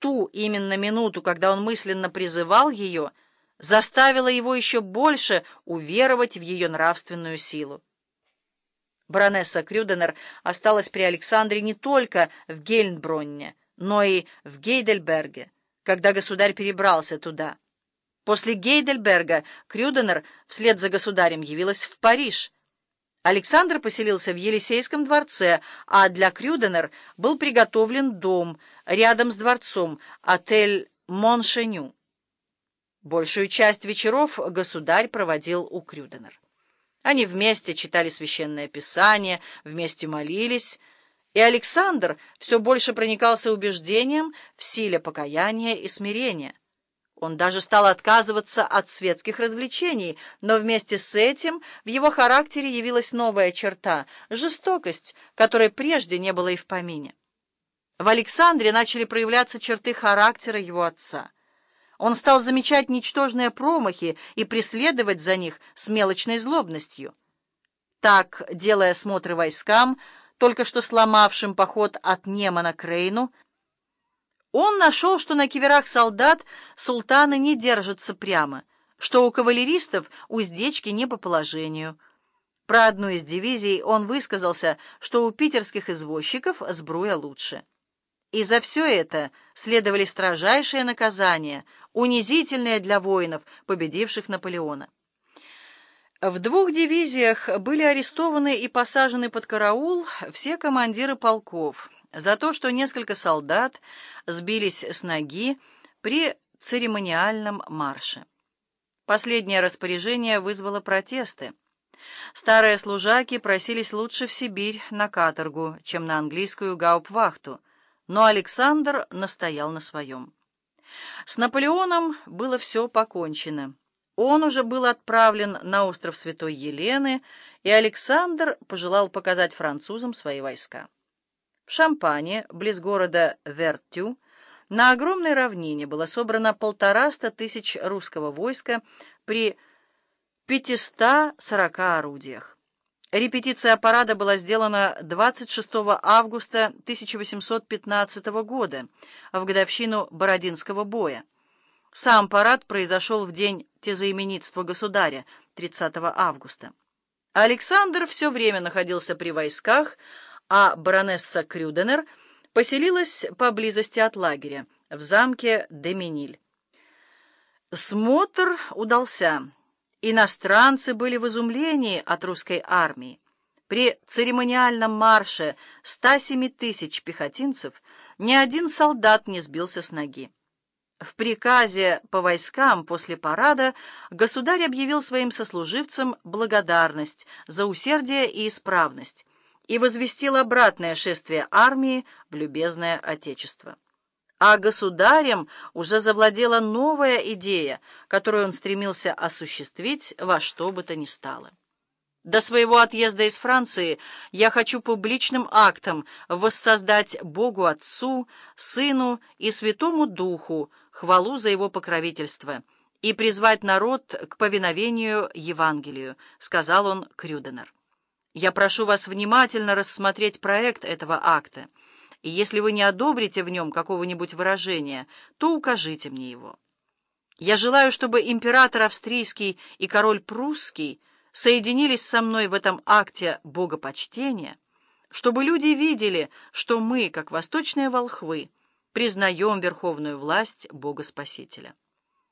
ту именно минуту, когда он мысленно призывал ее, заставило его еще больше уверовать в ее нравственную силу. Баронесса Крюденер осталась при Александре не только в Гельнбронне, но и в Гейдельберге, когда государь перебрался туда. После Гейдельберга Крюденер вслед за государем явилась в Париж. Александр поселился в Елисейском дворце, а для Крюденер был приготовлен дом рядом с дворцом, отель Моншеню. Большую часть вечеров государь проводил у Крюденер. Они вместе читали священное писание, вместе молились, и Александр все больше проникался убеждением в силе покаяния и смирения. Он даже стал отказываться от светских развлечений, но вместе с этим в его характере явилась новая черта — жестокость, которой прежде не было и в помине. В Александре начали проявляться черты характера его отца — он стал замечать ничтожные промахи и преследовать за них с мелочной злобностью. Так, делая смотры войскам, только что сломавшим поход от Немана к Рейну, он нашел, что на киверах солдат султаны не держатся прямо, что у кавалеристов уздечки не по положению. Про одну из дивизий он высказался, что у питерских извозчиков сбруя лучше. И за все это следовали строжайшие наказания, унизительные для воинов, победивших Наполеона. В двух дивизиях были арестованы и посажены под караул все командиры полков за то, что несколько солдат сбились с ноги при церемониальном марше. Последнее распоряжение вызвало протесты. Старые служаки просились лучше в Сибирь на каторгу, чем на английскую гауптвахту, но Александр настоял на своем. С Наполеоном было все покончено. Он уже был отправлен на остров Святой Елены, и Александр пожелал показать французам свои войска. Шампане, близ города Вертю, на огромной равнине было собрано полтораста тысяч русского войска при 540 орудиях. Репетиция парада была сделана 26 августа 1815 года, в годовщину Бородинского боя. Сам парад произошел в день тезаименитства государя, 30 августа. Александр все время находился при войсках, а баронесса Крюденер поселилась поблизости от лагеря, в замке Деминиль. Смотр удался. Иностранцы были в изумлении от русской армии. При церемониальном марше 107 тысяч пехотинцев ни один солдат не сбился с ноги. В приказе по войскам после парада государь объявил своим сослуживцам благодарность за усердие и исправность и возвестил обратное шествие армии в любезное Отечество а государем уже завладела новая идея, которую он стремился осуществить во что бы то ни стало. До своего отъезда из Франции я хочу публичным актом воссоздать Богу Отцу, Сыну и Святому Духу хвалу за его покровительство и призвать народ к повиновению Евангелию, сказал он Крюденер. Я прошу вас внимательно рассмотреть проект этого акта и если вы не одобрите в нем какого-нибудь выражения, то укажите мне его. Я желаю, чтобы император австрийский и король прусский соединились со мной в этом акте богопочтения, чтобы люди видели, что мы, как восточные волхвы, признаем верховную власть Бога Спасителя.